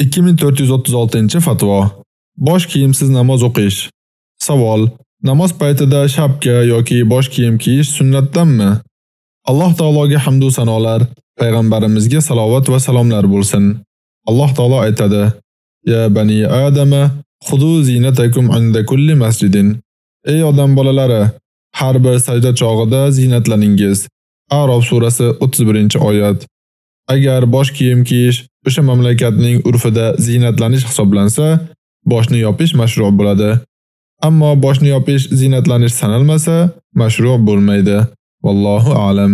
2436-fatvo. Bosh kiyimsiz namoz o'qish. Savol: Namoz paytida shapka yoki bosh kiyim kiyish sunnatdanmi? Alloh taologa hamd va sanolar, payg'ambarimizga salovat va salomlar bo'lsin. Alloh taolo aytadi: Ya bani Adama, xudu zinatakum inda kulli masjidin. Ey odam bolalari, har bir sajda chog'ida zinatlaningiz. Arof surasi 31-oyat. Agar bosh kiyim kiyish o'sha mamlakatning urfida zinatlanish hisoblansa, boshni yopish mashru' bo'ladi. Ammo boshni yopish zinatlanish sanalmasa, mashru' bo'lmaydi. Vallohu a'lam.